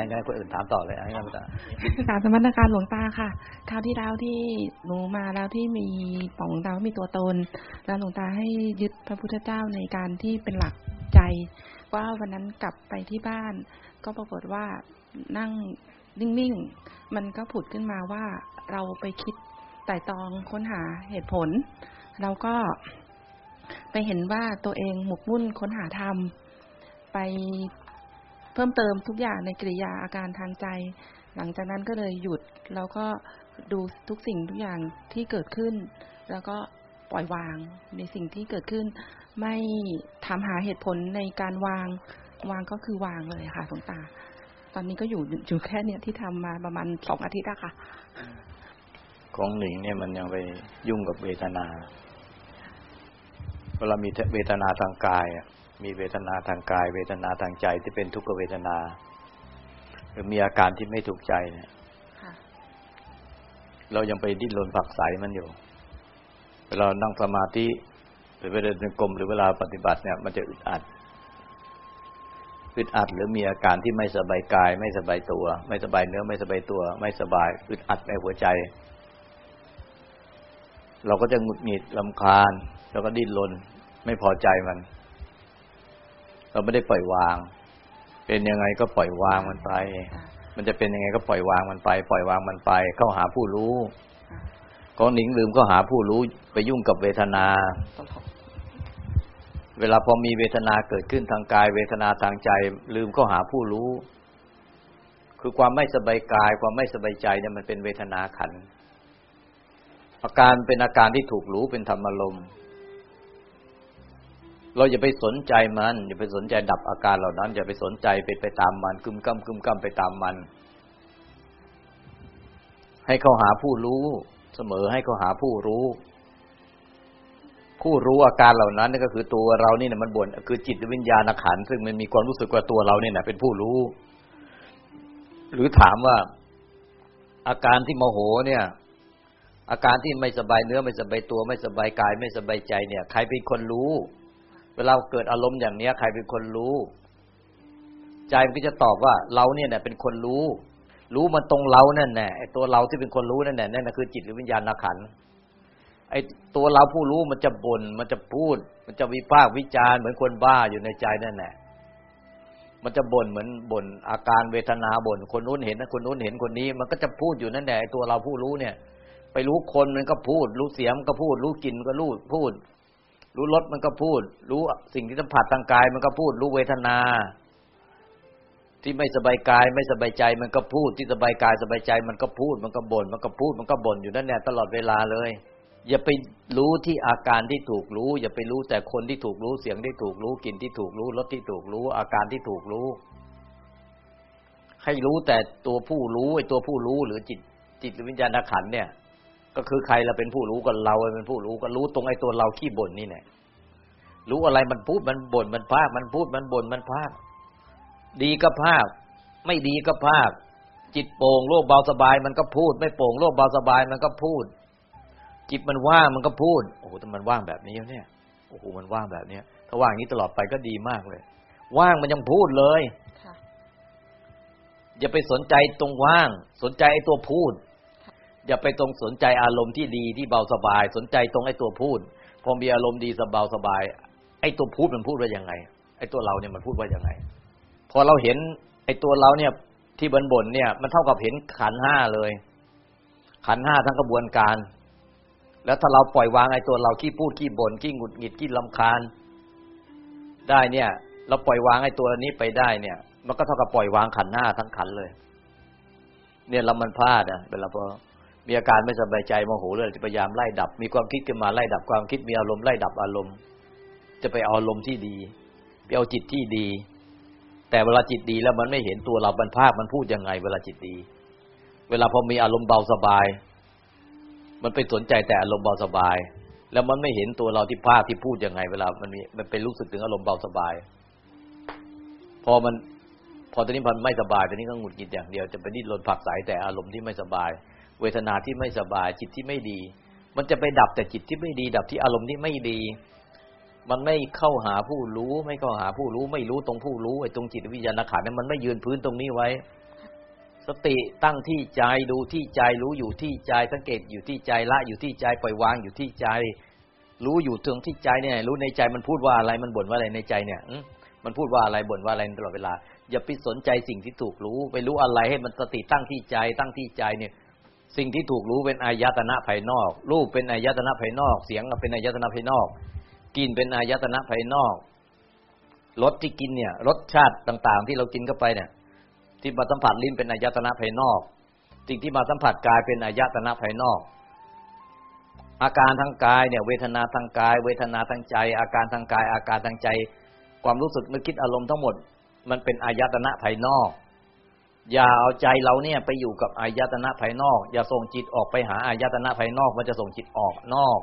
ไม่งั้นคนอื่นถามต่อเลยอันนี้ก็ไม่กาสมรการหลวงตาค่ะคราวที่แล้วที่หนูมาแล้วที่มีปองหลวงตาว่ามีตัวตน แล้วหลวงตาให้ยึดพระพุทธเจ้าในการที่เป็นหลักใจว่าวันนั้นกลับไปที่บ้าน ก็ปรากฏว่านั่งนิ่งๆมันก็ผุดขึ้นมาว่าเราไปคิดไต่ตองค้นหาเหตุผล เราก็ไปเห็นว่าตัวเองหมกมุ่นค้นหาธรรมไป พิ่มเติมทุกอย่างในกิริยาอาการทางใจ หลังจากนั้นก็เลยหยุดแล้วก็ดูทุกสิ่งทุกอย่างที่เกิดขึ้น แล้วก็ปล่อยวางในสิ่งที่เกิดขึ้น ไม่ถามหาเหตุผลในการวางวางก็คือวางเลยค่ะสงตา ตอนนี้ก็อยู่อยู่แค่เนี้ยที่ทำมาประมาณสองอาทิตย์อะค่ะ ของหนิงเนี่ยมันยังไปยุ่งกับเวทนาเวลามีเวทนาทางกาย มีเวทนาทางกาย เวทนาทางใจที่เป็นทุกขเวทนา หรือมีอาการที่ไม่ถูกใจเนี่ยเรายังไปดิ้นรนผักใสมันอยู่ เวลานั่งสมาธิหรือเวลาเดินกลมหรือเวลาปฏิบัติเนี่ย มันจะอึดอัดอึดอัดหรือมีอาการที่ไม่สบายกาย ไม่สบายตัว ไม่สบายเนื้อไม่สบายตัว ไม่สบายอึดอัดในหัวใจ เราก็จะหงุดหงิดลำคาญ แล้วก็ดิ้นรนไม่พอใจมัน เราไม่ได้ปล่อยวาง เป็นยังไงก็ปล่อยวางมันไป มันจะเป็นยังไงก็ปล่อยวางมันไป ปล่อยวางมันไป เข้าหาผู้รู้ก็หนิงลืมก็หาผู้รู้ไปยุ่งกับเวทนา เวลาพอมีเวทนาเกิดขึ้นทางกาย เวทนาทางใจ ลืมก็หาผู้รู้ คือความไม่สบายกาย ความไม่สบายใจเนี่ยมันเป็นเวทนาขันอาการเป็นอาการที่ถูกรู้เป็นธรรมลม เราอย่าไปสนใจมันอย่าไปสนใจดับอาการเหล่านั้น อย่าไปสนใจไปไปตามมันกึมกั้มกึมกั้มไปตามมัน ให้เขาหาผู้รู้เสมอให้เขาหาผู้รู้ ผู้รู้อาการเหล่านั้นนี่ก็คือตัวเรานี่เนี่ยมันบ่นคือจิตวิญญาณขันซึ่งมันมีความรู้สึกว่าตัวเราเนี่ยเป็นผู้รู้ หรือถามว่า อาการที่โมโหเนี่ยอาการที่ไม่สบายเนื้อไม่สบายตัวไม่สบายกาย ไม่สบายใจเนี่ย ใครเป็นคนรู้ เวลาเกิดอารมณ์อย่างเนี้ย ใครเป็นคนรู้ ใจมันก็จะตอบว่าเราเนี่ยเนี่ยเป็นคนรู้ รู้มันตรงเรานั่นแน่ไอ้ตัวเราที่เป็นคนรู้นั่นแน่นั่นคือจิตหรือวิญญาณขันไอ้ตัวเราผู้รู้มันจะบน่นมันจะพูด มันจะวิพากษ์วิจารเหมือนคนบ้าอยู่ในใจนั่นแหละมันจะบ่นเหมือนบ่นอาการเวทนาบ่นคนนู้นเห็นนะคนนู้นเห็นคนนี้ มันก็จะพูดอยู่นั่นแหละตัวเราผู้รู้เนี่ย ไปรู้คนมันก็พูด รู้เสียงก็พูด รู้กลิ่นก็รู้พูด รู้รสมันก็พูด รู้สิ่งที่สัมผัสทางกาย มันก็พูด รู้เวทนา ที่ไม่สบายกาย ไม่สบายใจ มันก็พูด ที่สบายกายสบายใจ มันก็พูด มันก็บ่น มันก็พูด มันก็บ่นอยู่นั่นแหละตลอดเวลาเลย อย่าไปรู้ที่อาการที่ถูกรู้ อย่าไปรู้แต่คนที่ถูกรู้ เสียงที่ถูกรู้ กลิ่นที่ถูกรู้ รสที่ถูกรู้ อาการที่ถูกรู้ ให้รู้แต่ตัวผู้รู้ไอ้ตัวผู้รู้หรือจิตจิตวิญญาณขันเนี่ย ก็คือใครเราเป็นผู้รู้ก็เราเป็นผู้รู้ก็รู้ตรงไอ้ตัวเราขี้บ่นนี่แหละรู้อะไรมันพูดมันบ่นมันพากมันพูดมันบ่นมันพากดีก็พากไม่ดีก็พากจิตโป่งโลกเบาสบาย มันก็พูด ไม่โป่งโลกเบาสบาย มันก็พูด จิตมันว่างมันก็พูดโอ้โหแต่มันว่างแบบนี้เนี่ยโอ้โหมันว่างแบบเนี้ยถ้าว่างนี้ตลอดไปก็ดีมากเลย ว่างมันยังพูดเลยอย่าไปสนใจตรงว่าง สนใจไอ้ตัวพูด อย่าไปตรงสนใจอารมณ์ที่ดีที่เบาสบาย สนใจตรงไอ้ตัวพูดพอมีอารมณ์ดีสบายสบาย ไอ้ตัวพูดมันพูดว่ายังไง ไอ้ตัวเราเนี่ยมันพูดว่ายังไง พอเราเห็นไอ้ตัวเราเนี่ยที่บนบนเนี่ย มันเท่ากับเห็นขันห้าเลย ขันห้าทั้งกระบวนการ แล้วถ้าเราปล่อยวางไอ้ตัวเราขี้พูดขี้บ่นขี้หงุดหงิดขี้ลำคาญ ได้เนี่ย เราปล่อยวางไอ้ตัวนี้ไปได้เนี่ย มันก็เท่ากับปล่อยวางขันห้าทั้งขันเลย เนี่ยเรามันพลาดอะเวลาพอ มีอาการไม่สบายใจโมโหเลยจะพยายามไล่ดับ มีความคิดขึ้นมาไล่ดับความคิดมีอารมณ์ไล่ดับอารมณ์ จะไปเอาอารมณ์ที่ดีไปเอาจิตที่ดี แต่เวลาจิตดีแล้วมันไม่เห็นตัวเราบรรพากมันพูดยังไง เวลาจิตดี เวลาพอมีอารมณ์เบาสบาย มันไปสนใจแต่อารมณ์เบาสบาย แล้วมันไม่เห็นตัวเราที่ภาคที่พูดยังไง เวลามันมีมันเป็นรู้สึกถึงอารมณ์เบาสบาย พอมันพอตอนนี้มันไม่สบายตอนนี้ก็หงุดหงิดอย่างเดียว จะไปดิ้นรนผักสายแต่อารมณ์ที่ไม่สบาย เวทนาที่ไม่สบายจิตที่ไม่ดี มันจะไปดับแต่จิตที่ไม่ดี ดับที่อารมณ์ที่ไม่ดี มันไม่เข้าหาผู้รู้ ไม่เข้าหาผู้รู้ ไม่รู้ตรงผู้รู้ไอ้ตรงจิตวิญญาณขันธ์เนี่ยมันไม่ยืนพื้นตรงนี้ไว้ สติตั้งที่ใจดูที่ใจรู้อยู่ที่ใจสังเกตอยู่ที่ใจละอยู่ที่ใจปล่อยวางอยู่ที่ใจ รู้อยู่ตรงที่ใจเนี่ย รู้ในใจมันพูดว่าอะไรมันบ่นว่าอะไรในใจเนี่ยมันพูดว่าอะไรบ่นว่าอะไรตลอดเวลาอย่าไปสนใจสิ่งที่ถูกรู้ ไปรู้อะไรให้มันสติตั้งที่ใจตั้งที่ใจเนี่ย สิ่งที่ถูกรู้เป็นอายตนะภายนอก รูปเป็นอายตนะภายนอก เสียงเป็นอายตนะภายนอกกินเป็นอายตนะภายนอกรสที่กินเนี่ยรสชาติต่าง ๆ ที่เรากินเข้าไปเนี่ย ที่มาสัมผัสลิ้นเป็นอายตนะภายนอกสิ่งที่มาสัมผัสกายเป็นอายตนะภายนอก อาการทางกายเนี่ย เวทนาทางกาย เวทนาทางใจ อาการทางกาย อาการทางใจ ความรู้สึกนึกคิดอารมณ์ทั้งหมด มันเป็นอายตนะภายนอก อย่าเอาใจเราเนี่ยไปอยู่กับอายตนะภายนอก อย่าส่งจิตออกไปหาอายตนะภายนอก มันจะส่งจิตออกนอก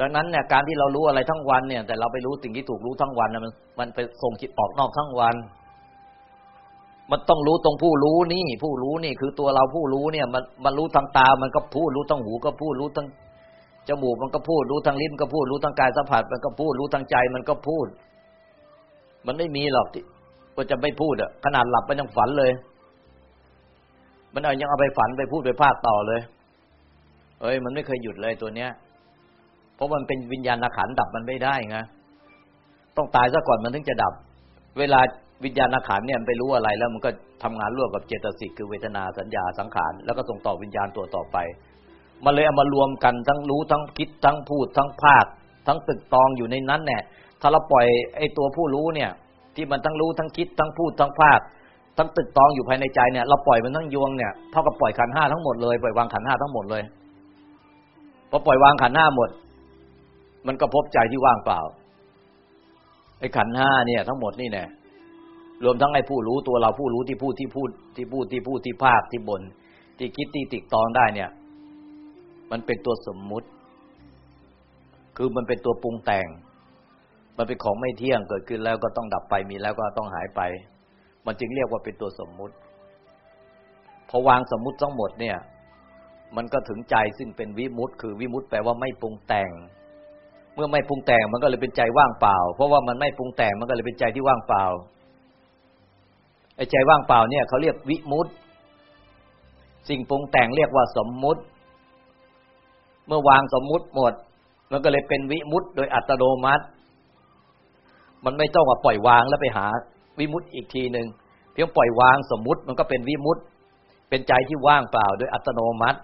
ดังนั้นเนี่ยการที่เรารู้อะไรทั้งวันเนี่ย แต่เราไปรู้สิ่งที่ถูกรู้ทั้งวันมันมันไปส่งจิตออกนอกทั้งวัน มันต้องรู้ตรงผู้รู้นี่ ผู้รู้นี่คือตัวเราผู้รู้เนี่ย มันมันรู้ทางตา มันก็พูดรู้ทางหูก็พูดรู้ทางจมูกมันก็พูดรู้ทางลิ้นก็พูดรู้ทางกายสัมผัส มันก็พูดรู้ทางใจมันก็พูด มันไม่มีหรอกที่ ก็จะไม่พูดอะขนาดหลับมันยังฝันเลย มันเอายังเอาไปฝันไปพูดไปพากต่อเลย เอ้ย มันไม่เคยหยุดเลยตัวเนี้ย เพราะมันเป็นวิญญาณขันดับมันไม่ได้ไงต้องตายซะก่อนมันถึงจะดับ เวลาวิญญาณขันเนี่ยไปรู้อะไรแล้วมันก็ทำงานร่วมกับเจตสิกคือเวทนาสัญญาสังขารแล้วก็ส่งต่อวิญญาณตัวต่อไป มันเลยเอามารวมกันทั้งรู้ทั้งคิดทั้งพูดทั้งภาค ทั้งตึกตองอยู่ในนั้นเนี่ยถ้าเราปล่อยไอ้ตัวผู้รู้เนี่ย ที่มันทั้งรู้ทั้งคิดทั้งพูดทั้งภาคทั้งตึกตองอยู่ภายในใจเนี่ยเราปล่อยมันทั้งยวงเนี่ยเท่ากับปล่อยขันห้าทั้งหมดเลยปล่อยวางขันห้าทั้งหมดเลยพอปล่อยวางขันห้าหมด มันก็พบใจที่ว่างเปล่าไอ้ขันห้าเนี่ย ทั้งหมดนี่แน่รวมทั้งไอ้ผู้รู้ตัวเราผู้รู้ที่พูดที่พูดที่พูดที่พูดที่ภาคที่บนที่คิดที่ติดตองได้เนี่ย มันเป็นตัวสมมุติ คือมันเป็นตัวปรุงแต่ง มันเป็นของไม่เที่ยงเกิดขึ้นแล้วก็ต้องดับไปมีแล้วก็ต้องหายไป มันจึงเรียกว่าเป็นตัวสมมุติพอวางสมมุติทั้งหมดเนี่ย มันก็ถึงใจซึ่งเป็นวิมุตต์คือวิมุตต์แปลว่าไม่ปรุงแต่ง เมื่อไม่ปรุงแต่งมันก็เลยเป็นใจว่างเปล่า เพราะว่ามันไม่ปรุงแต่งมันก็เลยเป็นใจที่ว่างเปล่าไอ้ใจว่างเปล่าเนี่ยเขาเรียกวิมุตต์สิ่งปรุงแต่งเรียกว่าสมมุติ เมื่อวางสมมุติหมด มันก็เลยเป็นวิมุตต์โดยอัตโนมัติ มันไม่ต้องมาปล่อยวางแล้วไปหาวิมุตต์อีกทีหนึ่งเพียงปล่อยวางสมมุติมันก็เป็นวิมุตต์เป็นใจที่ว่างเปล่า โดยอัตโนมัติ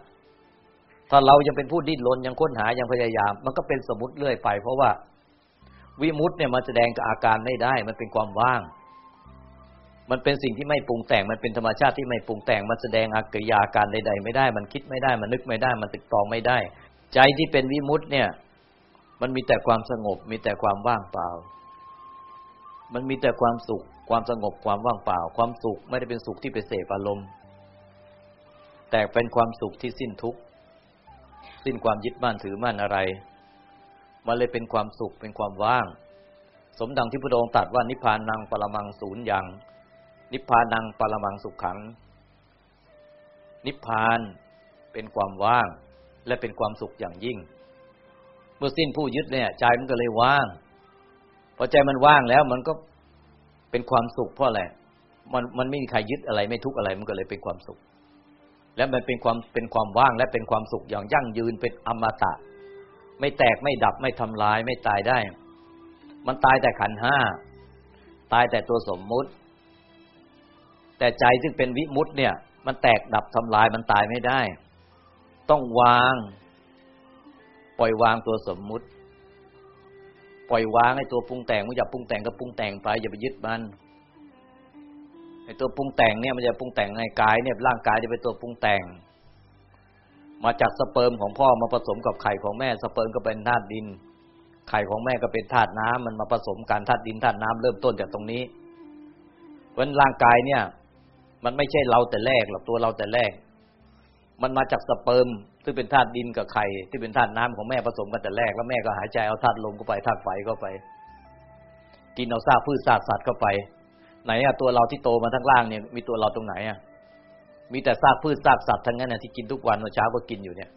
ถ้าเรายังเป็นผู้ดิ้นรนยังค้นหายังพยายาม มันก็เป็นสมมติเรื่อยไป เพราะว่าวิมุตเนี่ยมันแสดงกับอาการไม่ได้ มันเป็นความว่าง มันเป็นสิ่งที่ไม่ปรุงแต่ง มันเป็นธรรมชาติที่ไม่ปรุงแต่ง มันแสดงอากิยาการใด ๆ ไม่ได้ มันคิดไม่ได้ มันนึกไม่ได้ มันตึกตองไม่ได้ ใจที่เป็นวิมุตเนี่ย มันมีแต่ความสงบ มีแต่ความว่างเปล่า มันมีแต่ความสุข ความสงบความว่างเปล่า ความสุขไม่ได้เป็นสุขที่ไปเสพอารมณ์ แต่เป็นความสุขที่สิ้นทุกข์สิ้นความยึดมั่นถือมั่นอะไร มันเลยเป็นความสุขเป็นความว่าง สมดังที่พระองค์ตรัสว่านิพพานังปรมังศูนย์อย่าง นิพพานังปรมังสุขขัง นิพพานเป็นความว่าง และเป็นความสุขอย่างยิ่ง เมื่อสิ้นผู้ยึดเนี่ยใจมันก็เลยว่าง พอใจมันว่างแล้วมันก็เป็นความสุขเพราะอะไรมันมันไม่มีใครยึดอะไรไม่ทุกข์อะไรมันก็เลยเป็นความสุข และมันเป็นความเป็นความว่างและเป็นความสุขอย่างยั่งยืนเป็นอมตะ ไม่แตกไม่ดับไม่ทำลายไม่ตายได้ มันตายแต่ขันห้าตายแต่ตัวสมมุติ แต่ใจซึ่งเป็นวิมุตเนี่ย มันแตกดับทำลายมันตายไม่ได้ ต้องวาง ปล่อยวางตัวสมมุติ ปล่อยวางให้ตัวปรุงแต่งมึงอย่าปรุงแต่งก็ปรุงแต่งไปอย่าไปยึดมันไอ้ตัวปรุงแต่งเนี่ยมันจะปรุงแต่งในกายเนี่ยร่างกายจะเป็นตัวปรุงแต่ง มาจากสเปิร์มของพ่อมาผสมกับไข่ของแม่ สเปิร์มก็เป็นธาตุดิน ไข่ของแม่ก็เป็นธาตุน้ำมันมาผสมกันธาตุดินธาตุน้ำเริ่มต้นจากตรงนี้เพราะร่างกายเนี่ย มันไม่ใช่เราแต่แรกหรอกตัวเราแต่แรก มันมาจากสเปิร์ม ซึ่งเป็นธาตุดินกับไข่ที่เป็นธาตุน้ำของแม่ผสมกันแต่แรก แล้วแม่ก็หายใจเอาธาตุลมเข้าไปธาตุไฟเข้าไป กินเอาซากพืชซากสัตว์เข้าไป ไหนอะตัวเราที่โตมาทั้งล่างเนี่ยมีตัวเราตรงไหนอะมีแต่ซากพืชซากสัตว์ทั้งนั้นนะที่กินทุกวันเมื่อเช้าก็กินอยู่เนี่ย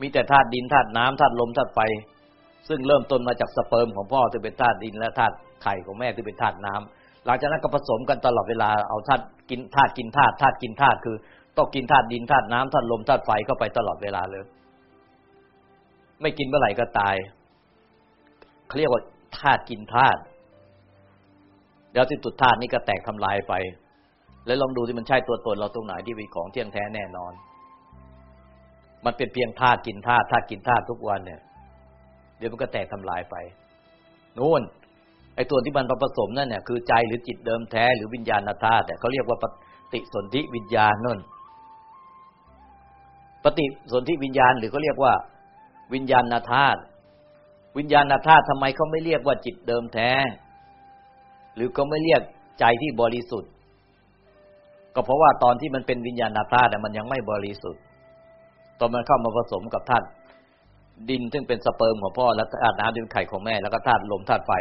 มีแต่ธาตุดินธาตุน้ำธาตุลมธาตุไฟซึ่งเริ่มต้นมาจากสเปิร์มของพ่อที่เป็นธาตุดินและธาตุไข่ของแม่ที่เป็นธาตุน้ำหลังจากนั้นก็ผสมกันตลอดเวลาเอาธาตุกินธาตุกินธาตุธาตุกินธาตุคือ ต้องกินธาตุดินธาตุน้ำธาตุลมธาตุไฟเข้าไปตลอดเวลาเลย ไม่กินเมื่อไหร่ก็ตายเขาเรียกว่าธาตุกินธาตุแล้วที่ตุดธาตุนี้ก็แตกทำลายไป แล้วลองดูที่มันใช่ตัวตนเราตรงไหนที่เป็นของเที่ยงแท้แน่นอน มันเป็นเพียงธาตุกินธาตุธาตุกินธาตุทุกวันเนี่ย เดี๋ยวมันก็แตกทำลายไปนู่นไอ้ตัวที่มันผสมนั่นเนี่ยคือใจหรือจิตเดิมแท้หรือวิญญาณธาตุเขาเรียกว่าปฏิสนธิวิญญาณนั่น ฏิสนธิวิญญาณหรือเขาเรียกว่า วิญญาณธาตุวิญญาณธาตุทำไมเขาไม่เรียกว่าจิตเดิมแท้ หรือเขาไม่เรียกใจที่บริสุทธิ์ ก็เพราะว่าตอนที่มันเป็นวิญญาณธาตุมันยังไม่บริสุทธิ์ ตอนมันเข้ามาผสมกับธาตุดินซึ่งเป็นสเปิร์มของพ่อและธาตุน้ำที่เป็นไข่ของแม่แล้วก็ธาตุลมธาตุไฟ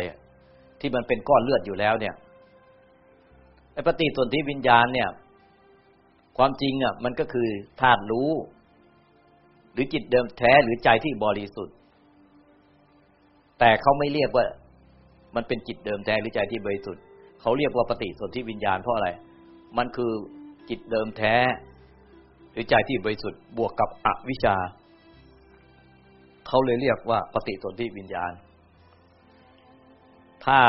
ที่มันเป็นก้อนเลือดอยู่แล้วเนี่ยไอ้ปฏิสนธิวิญญาณเนี่ย ความจริงอะ มันก็คือธาตุรู้ หรือจิตเดิมแท้หรือใจที่บริสุทธิ์ แต่เขาไม่เรียกว่า มันเป็นจิตเดิมแท้หรือใจที่บริสุทธิ์เขาเรียกว่าปฏิสนธิวิญญาณเพราะอะไร มันคือจิตเดิมแท้ หรือใจที่บริสุทธิ์บวกกับอวิชชาเขาเลยเรียกว่าปฏิสนธิวิญญาณ ถ้า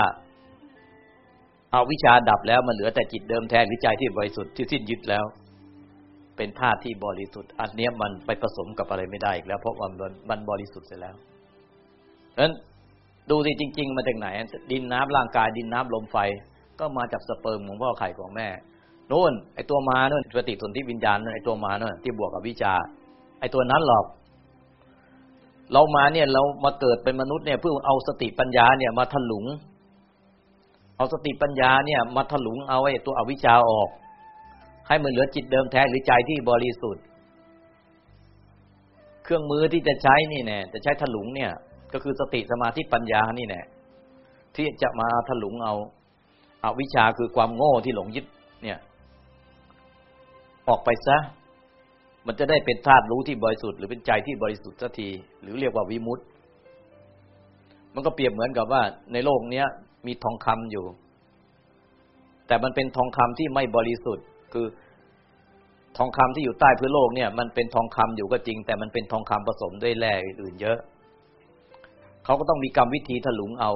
อาวิชาดับแล้วมันเหลือแต่จิตเดิมแท้หรือใจที่บริสุทธิ์ที่สิ้นยึดแล้ว เป็นธาตุที่บริสุทธิ์ อันนี้มันไปผสมกับอะไรไม่ได้อีกแล้วเพราะมันมันบริสุทธิ์เสร็จแล้วเพราะฉะนั้นดูสิจริง ๆ มาจากไหน ดินน้ำร่างกายดินน้ำลมไฟ ก็มาจากสเปิร์มของพ่อไข่ของแม่นู่นไอตัวมานู่นปฏิสนธิวิญญาณนู่นไอตัวมานู่นที่บวกกับวิชา ไอตัวนั้นหรอก เรามาเนี่ยเรามาเกิดเป็นมนุษย์เนี่ยเพื่อเอาสติปัญญาเนี่ยมาถลุง เอาสติปัญญาเนี่ย มาถลุงเอาไอตัวอวิชชาออก ให้มันเหลือจิตเดิมแท้หรือใจที่บริสุทธิ์ เครื่องมือที่จะใช้นี่แน่จะใช้ถลุงเนี่ย ก็คือสติสมาธิปัญญานี่แน่ที่จะมาถลุงเอาอาวิชาคือความโง่ที่หลงยึดเนี่ย ออกไปซะ มันจะได้เป็นธาตุรู้ที่บริสุทธิ์หรือเป็นใจที่บริสุทธิ์สักที หรือเรียกว่าวิมุตต์มันก็เปรียบเหมือนกับว่า ในโลกเนี้ยมีทองคำอยู่ แต่มันเป็นทองคำที่ไม่บริสุทธิ์ คือทองคำที่อยู่ใต้พื้นโลกเนี่ยมันเป็นทองคำอยู่ก็จริง แต่มันเป็นทองคำผสมด้วยแร่อื่นเยอะ เขาก็ต้องมีกรรมวิธีถลุงเอา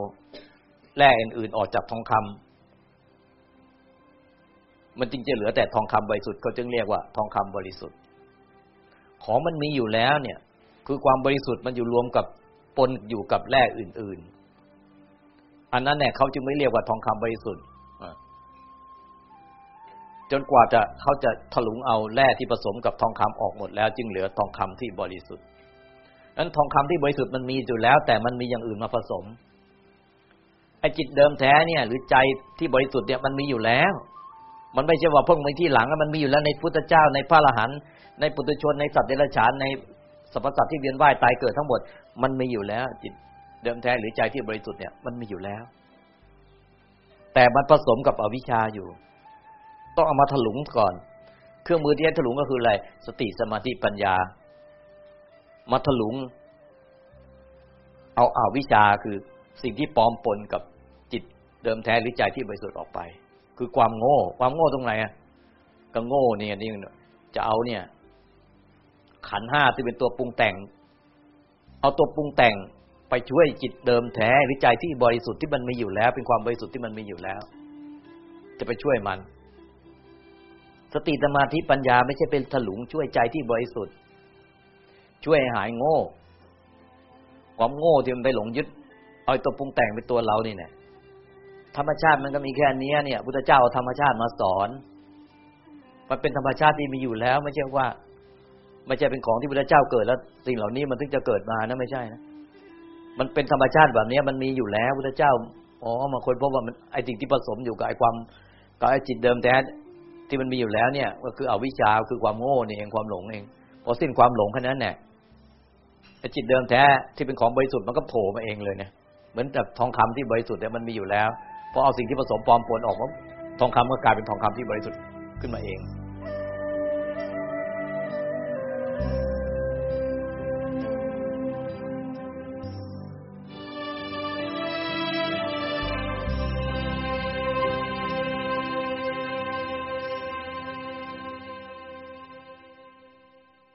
แร่อื่นๆออกจากทองคำมันจึงจะเหลือแต่ทองคำบริสุทธิ์เขาจึงเรียกว่าทองคำบริสุทธิ์ ของมันมีอยู่แล้วเนี่ย คือความบริสุทธิ์มันอยู่รวมกับปนอยู่กับแร่อื่นๆ อันนั้นเนี่ยเขาจึงไม่เรียกว่าทองคำบริสุทธิ์ จนกว่าจะเขาจะถลุงเอาแร่ที่ผสมกับทองคำออกหมดแล้ว จึงเหลือทองคำที่บริสุทธิ์นั้นทองคำที่บริสุทธิ์มันมีอยู่แล้ว แต่มันมีอย่างอื่นมาผสมไอ้จิตเดิมแท้เนี่ย หรือใจที่บริสุทธิ์เนี่ยมันมีอยู่แล้ว มันไม่ใช่ว่าเพิ่งมาที่หลังมันมีอยู่แล้วในพุทธเจ้าในพระอรหันต์ในปุถุชนในสัตว์เดรัจฉานในสรรพสัตว์ที่เวียนว่ายตายเกิดทั้งหมด มันมีอยู่แล้ว จิตเดิมแท้หรือใจที่บริสุทธิ์เนี่ยมันมีอยู่แล้ว แต่มันผสมกับอวิชชาอยู่ ต้องเอามาถลุงก่อน เครื่องมือที่จะถลุงก็คืออะไร สติสมาธิปัญญา มาถลุง เอาอาวิชชาคือสิ่งที่ปลอมปนกับจิตเดิมแท้หรือใจที่บริสุทธิ์ออกไป คือความโง่ ความโง่ตรงไหนอะก็โง่เนี่ยนี่จะเอาเนี่ย ขันห้าที่เป็นตัวปรุงแต่ง เอาตัวปรุงแต่งไปช่วยจิตเดิมแท้หรือใจที่บริสุทธิ์ที่มันมีอยู่แล้ว เป็นความบริสุทธิ์ที่มันมีอยู่แล้ว จะไปช่วยมัน สติสมาธิปัญญาไม่ใช่เป็นถลุงช่วยใจที่บริสุทธิ์ ช่วยหายโง่ ความโง่ที่มันไปหลงยึดเอาตัวปรุงแต่งเป็นตัวเรานี่เนี่ยธรรมชาติมันก็มีแค่นี้เนี่ยพุทธเจ้าธรรมชาติมาสอน มันเป็นธรรมชาติที่มีอยู่แล้ว ไม่ใช่ว่าไม่ใช่เป็นของที่พระเจ้าเกิดแล้วสิ่งเหล่านี้มันถึงจะเกิดมานะไม่ใช่นะมันเป็นธรรมชาติแบบนี้มันมีอยู่แล้วพระเจ้าอ๋อมาคนพบว่ามันไอ้สิ่งที่ผสมอยู่กับไอ้ความกับไอ้จิตเดิมแท้ ที่มันมีอยู่แล้วเนี่ย ก็คือเอาวิชาคือความโง่นี่เองความหลงเองพอสิ้นความหลงแค่นั้นเนี่ยจิตเดิมแท้ที่เป็นของบริสุทธิ์มันก็โผล่มาเองเลยเนี่ยเหมือนกับทองคำที่บริสุทธิ์เนี่ยมันมีอยู่แล้วพอเอาสิ่งที่ผสมปลอมปนออกมาทองคำก็กลายเป็นทองคำที่บริสุทธิ์ขึ้นมาเอง